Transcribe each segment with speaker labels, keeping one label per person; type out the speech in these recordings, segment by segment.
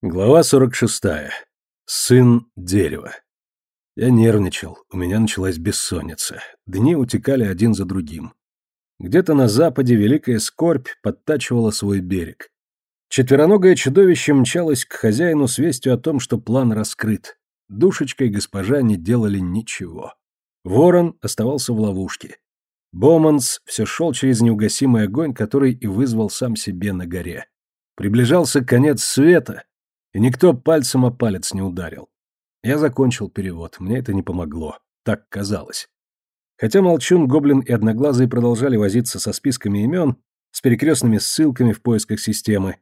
Speaker 1: Глава 46. Сын дерева. Я нервничал, у меня началась бессонница. Дни утекали один за другим. Где-то на западе великая скорбь подтачивала свой берег. Четвероногое чудовище мчалось к хозяину с вестью о том, что план раскрыт. Душечка и госпожа не делали ничего. Ворон оставался в ловушке. Боманс все шел через неугасимый огонь, который и вызвал сам себе на горе. Приближался конец света, и никто пальцем о палец не ударил. Я закончил перевод, мне это не помогло, так казалось. Хотя Молчун, Гоблин и Одноглазый продолжали возиться со списками имен, с перекрестными ссылками в поисках системы,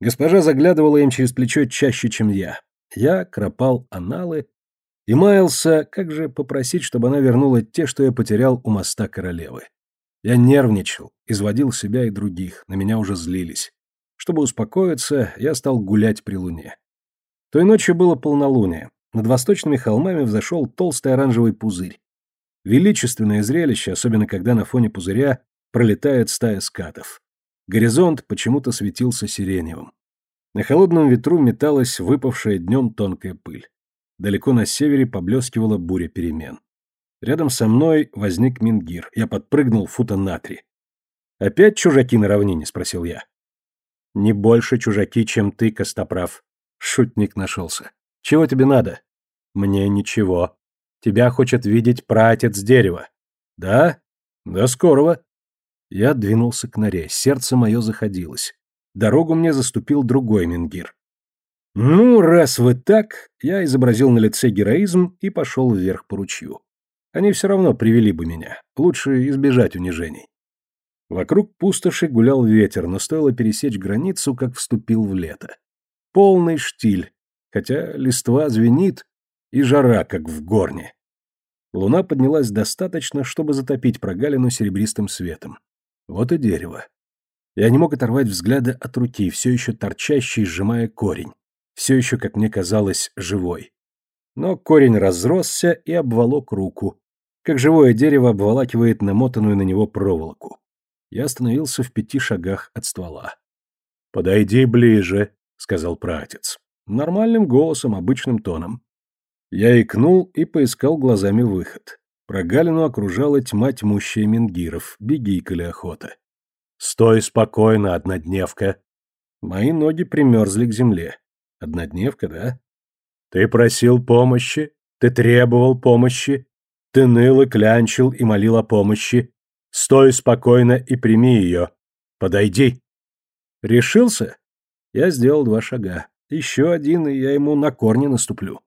Speaker 1: госпожа заглядывала им через плечо чаще, чем я. Я кропал аналы и маялся, как же попросить, чтобы она вернула те, что я потерял у моста королевы. Я нервничал, изводил себя и других, на меня уже злились. Чтобы успокоиться, я стал гулять при луне. Той ночью было полнолуние. Над восточными холмами взошел толстый оранжевый пузырь. Величественное зрелище, особенно когда на фоне пузыря пролетает стая скатов. Горизонт почему-то светился сиреневым. На холодном ветру металась выпавшая днем тонкая пыль. Далеко на севере поблескивала буря перемен. Рядом со мной возник Мингир. Я подпрыгнул фута на три. «Опять чужаки на равнине?» — спросил я. Не больше чужаки, чем ты, Костоправ. Шутник нашелся. Чего тебе надо? Мне ничего. Тебя хочет видеть пратец дерева. Да? До скорого. Я двинулся к норе, сердце мое заходилось. Дорогу мне заступил другой менгир. Ну, раз вы так, я изобразил на лице героизм и пошел вверх по ручью. Они все равно привели бы меня. Лучше избежать унижений. Вокруг пустоши гулял ветер, но стоило пересечь границу, как вступил в лето. Полный штиль, хотя листва звенит, и жара, как в горне. Луна поднялась достаточно, чтобы затопить прогалину серебристым светом. Вот и дерево. Я не мог оторвать взгляда от руки, все еще торчащий, сжимая корень. Все еще, как мне казалось, живой. Но корень разросся и обволок руку, как живое дерево обволакивает намотанную на него проволоку. Я остановился в пяти шагах от ствола. «Подойди ближе», — сказал пратец. Нормальным голосом, обычным тоном. Я икнул и поискал глазами выход. Прогалину окружала тьма тьмущая менгиров, беги, коли охота. «Стой спокойно, однодневка!» Мои ноги примерзли к земле. Однодневка, да? Ты просил помощи, ты требовал помощи, ты ныл и клянчил и молил о помощи, Стой спокойно и прими ее. Подойди. Решился? Я сделал два шага. Еще один, и я ему на корни наступлю.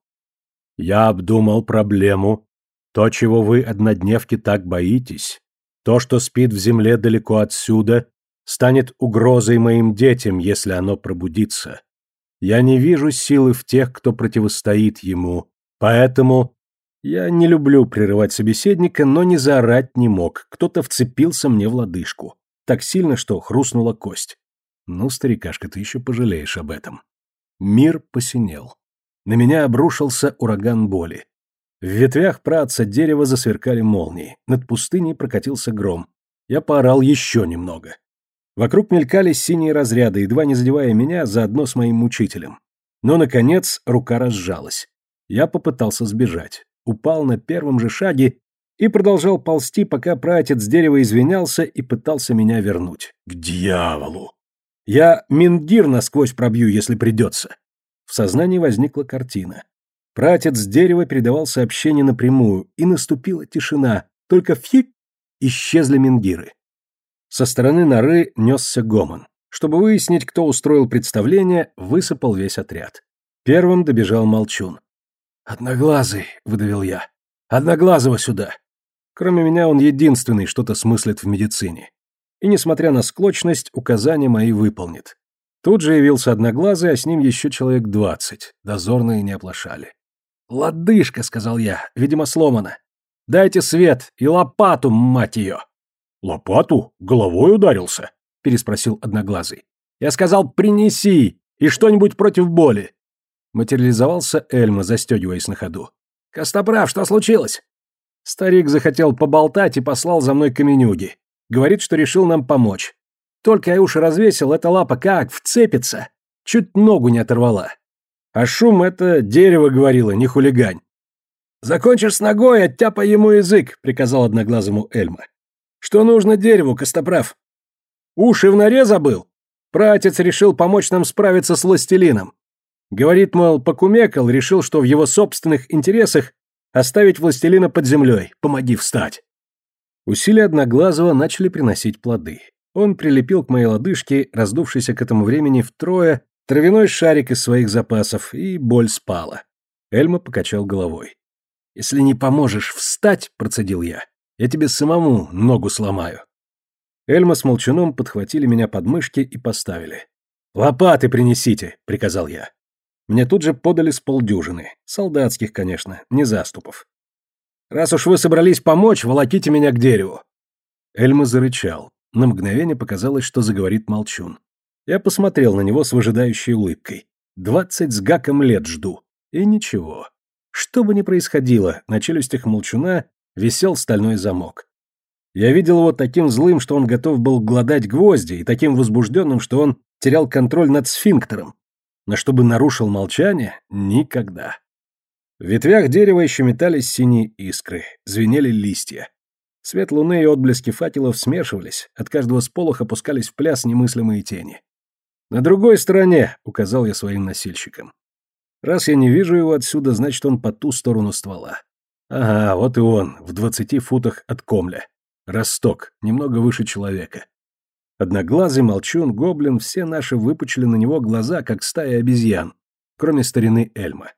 Speaker 1: Я обдумал проблему. То, чего вы, однодневки, так боитесь, то, что спит в земле далеко отсюда, станет угрозой моим детям, если оно пробудится. Я не вижу силы в тех, кто противостоит ему, поэтому я не люблю прерывать собеседника, но не заорать не мог. Кто-то вцепился мне в лодыжку. Так сильно, что хрустнула кость. Ну, старикашка, ты еще пожалеешь об этом. Мир посинел. На меня обрушился ураган боли. В ветвях праца дерева засверкали молнии. Над пустыней прокатился гром. Я поорал еще немного. Вокруг мелькали синие разряды, едва не задевая меня заодно с моим мучителем. Но, наконец, рука разжалась. Я попытался сбежать упал на первом же шаге и продолжал ползти, пока пратец дерева извинялся и пытался меня вернуть. К дьяволу! Я Мингир насквозь пробью, если придется. В сознании возникла картина. Пратец дерева передавал сообщение напрямую, и наступила тишина, только фьик исчезли Мингиры. Со стороны норы несся гомон. Чтобы выяснить, кто устроил представление, высыпал весь отряд. Первым добежал Молчун. «Одноглазый», — выдавил я. «Одноглазого сюда!» Кроме меня он единственный что-то смыслит в медицине. И, несмотря на склочность, указания мои выполнит. Тут же явился Одноглазый, а с ним еще человек двадцать. Дозорные не оплошали. «Лодыжка», — сказал я, — «видимо, сломана. Дайте свет и лопату, мать ее!» «Лопату? Головой ударился?» — переспросил Одноглазый. «Я сказал, принеси, и что-нибудь против боли. Материализовался Эльма, застегиваясь на ходу. «Костоправ, что случилось?» Старик захотел поболтать и послал за мной каменюги. Говорит, что решил нам помочь. Только я уши развесил, эта лапа как вцепится. Чуть ногу не оторвала. А шум — это дерево говорило, не хулигань. «Закончишь с ногой, оттяпай ему язык», — приказал одноглазому Эльма. «Что нужно дереву, Костоправ?» «Уши в норе забыл?» Пратец решил помочь нам справиться с властелином. Говорит, мол, покумекал, решил, что в его собственных интересах оставить властелина под землей. Помоги встать. Усилия Одноглазого начали приносить плоды. Он прилепил к моей лодыжке, раздувшийся к этому времени втрое, травяной шарик из своих запасов, и боль спала. Эльма покачал головой. «Если не поможешь встать, — процедил я, — я тебе самому ногу сломаю». Эльма с Молчуном подхватили меня под мышки и поставили. «Лопаты принесите!» — приказал я. Мне тут же подали с полдюжины. Солдатских, конечно, не заступов. «Раз уж вы собрались помочь, волоките меня к дереву!» Эльма зарычал. На мгновение показалось, что заговорит Молчун. Я посмотрел на него с выжидающей улыбкой. Двадцать с гаком лет жду. И ничего. Что бы ни происходило, на челюстях Молчуна висел стальной замок. Я видел его таким злым, что он готов был гладать гвозди, и таким возбужденным, что он терял контроль над сфинктером. Но чтобы нарушил молчание — никогда. В ветвях дерева еще метались синие искры, звенели листья. Свет луны и отблески факелов смешивались, от каждого сполоха опускались в пляс немыслимые тени. «На другой стороне», — указал я своим носильщикам. «Раз я не вижу его отсюда, значит, он по ту сторону ствола. Ага, вот и он, в двадцати футах от комля. Росток, немного выше человека. Одноглазый, молчун, гоблин, все наши выпучили на него глаза, как стая обезьян, кроме старины Эльма.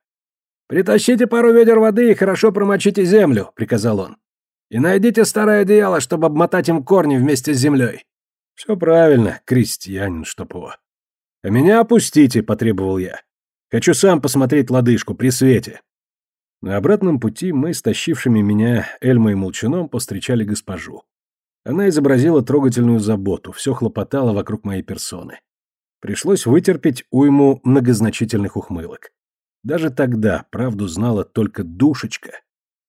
Speaker 1: «Притащите пару ведер воды и хорошо промочите землю», — приказал он. «И найдите старое одеяло, чтобы обмотать им корни вместе с землей». «Все правильно, крестьянин, его». «А меня опустите», — потребовал я. «Хочу сам посмотреть лодыжку при свете». На обратном пути мы, стащившими меня Эльма и Молчуном, повстречали госпожу. Она изобразила трогательную заботу, все хлопотала вокруг моей персоны. Пришлось вытерпеть уйму многозначительных ухмылок. Даже тогда правду знала только душечка,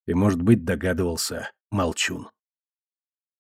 Speaker 1: и, может быть, догадывался Молчун.